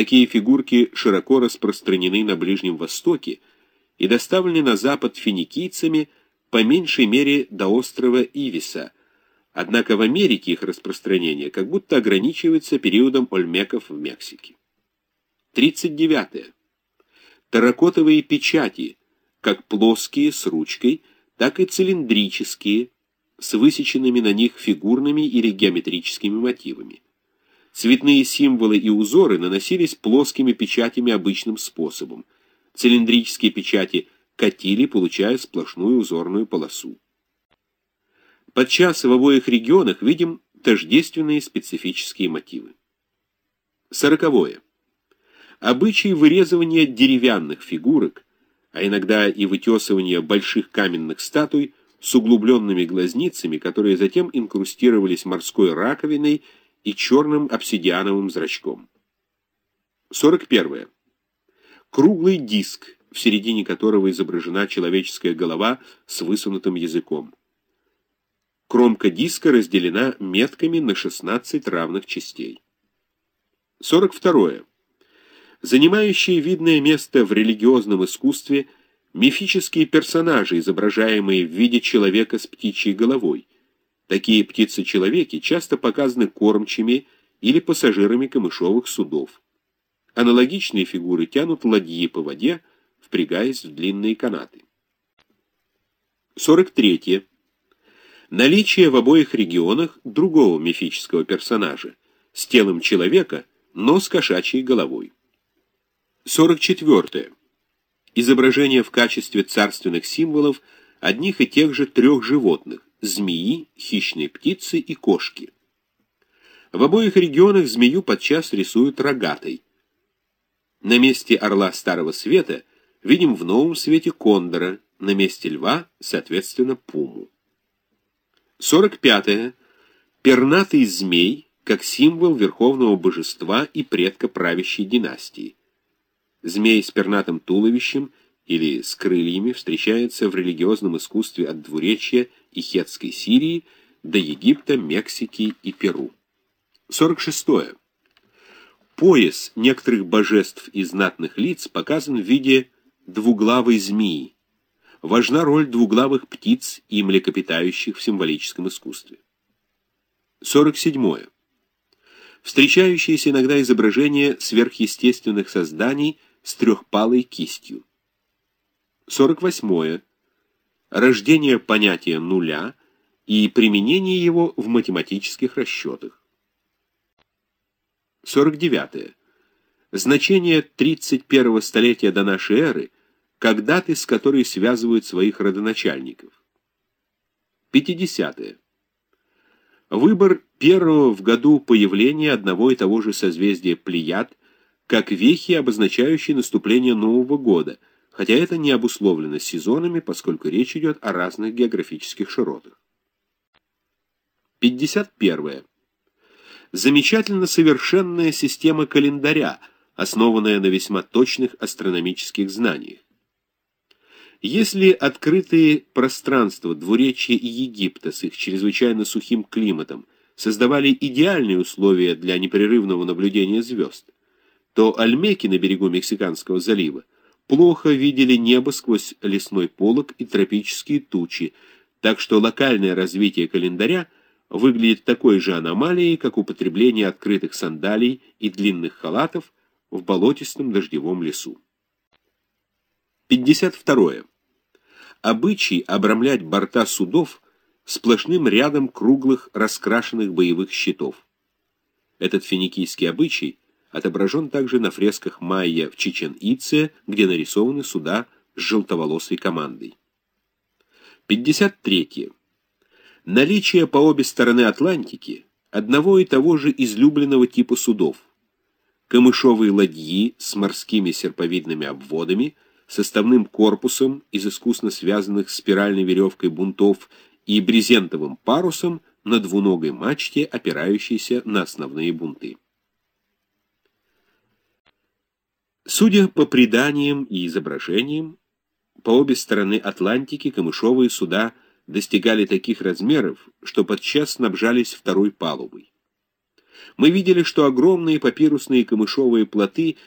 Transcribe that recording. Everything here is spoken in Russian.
Такие фигурки широко распространены на Ближнем Востоке и доставлены на Запад финикийцами по меньшей мере до острова Ивиса, однако в Америке их распространение как будто ограничивается периодом ольмеков в Мексике. 39. -е. Терракотовые печати, как плоские с ручкой, так и цилиндрические, с высеченными на них фигурными или геометрическими мотивами. Цветные символы и узоры наносились плоскими печатями обычным способом. Цилиндрические печати катили, получая сплошную узорную полосу. Подчас в обоих регионах видим тождественные специфические мотивы. Сороковое. Обычай вырезывания деревянных фигурок, а иногда и вытесывания больших каменных статуй с углубленными глазницами, которые затем инкрустировались морской раковиной и черным обсидиановым зрачком. 41. Круглый диск, в середине которого изображена человеческая голова с высунутым языком. Кромка диска разделена метками на 16 равных частей. 42. Занимающие видное место в религиозном искусстве мифические персонажи, изображаемые в виде человека с птичьей головой, Такие птицы-человеки часто показаны кормчими или пассажирами камышовых судов. Аналогичные фигуры тянут ладьи по воде, впрягаясь в длинные канаты. 43. Наличие в обоих регионах другого мифического персонажа с телом человека, но с кошачьей головой. 44. Изображение в качестве царственных символов одних и тех же трех животных змеи, хищные птицы и кошки. В обоих регионах змею подчас рисуют рогатой. На месте орла Старого Света видим в новом свете кондора, на месте льва, соответственно, пуму. 45. -е. Пернатый змей, как символ верховного божества и предка правящей династии. Змей с пернатым туловищем или с крыльями встречается в религиозном искусстве от двуречья и Хетской Сирии до Египта, Мексики и Перу. 46. -е. Пояс некоторых божеств и знатных лиц показан в виде двуглавой змеи. Важна роль двуглавых птиц и млекопитающих в символическом искусстве. 47. -е. Встречающиеся иногда изображения сверхъестественных созданий с трехпалой кистью. 48. -е рождение понятия нуля и применение его в математических расчетах. 49. Значение 31 столетия до нашей эры как даты, с которой связывают своих родоначальников. 50. Выбор первого в году появления одного и того же созвездия Плеяд как вехи, обозначающие наступление Нового года – хотя это не обусловлено сезонами, поскольку речь идет о разных географических широтах. 51. Замечательно совершенная система календаря, основанная на весьма точных астрономических знаниях. Если открытые пространства двуречья и Египта с их чрезвычайно сухим климатом создавали идеальные условия для непрерывного наблюдения звезд, то Альмеки на берегу Мексиканского залива плохо видели небо сквозь лесной полог и тропические тучи, так что локальное развитие календаря выглядит такой же аномалией, как употребление открытых сандалий и длинных халатов в болотистом дождевом лесу. 52. Обычай обрамлять борта судов сплошным рядом круглых раскрашенных боевых щитов. Этот финикийский обычай отображен также на фресках майя в Чичен-Ице, где нарисованы суда с желтоволосой командой. 53. Наличие по обе стороны Атлантики одного и того же излюбленного типа судов. Камышовые ладьи с морскими серповидными обводами, составным корпусом из искусно связанных спиральной веревкой бунтов и брезентовым парусом на двуногой мачте, опирающейся на основные бунты. Судя по преданиям и изображениям, по обе стороны Атлантики камышовые суда достигали таких размеров, что подчас снабжались второй палубой. мы видели, что огромные папирусные камышовые плоты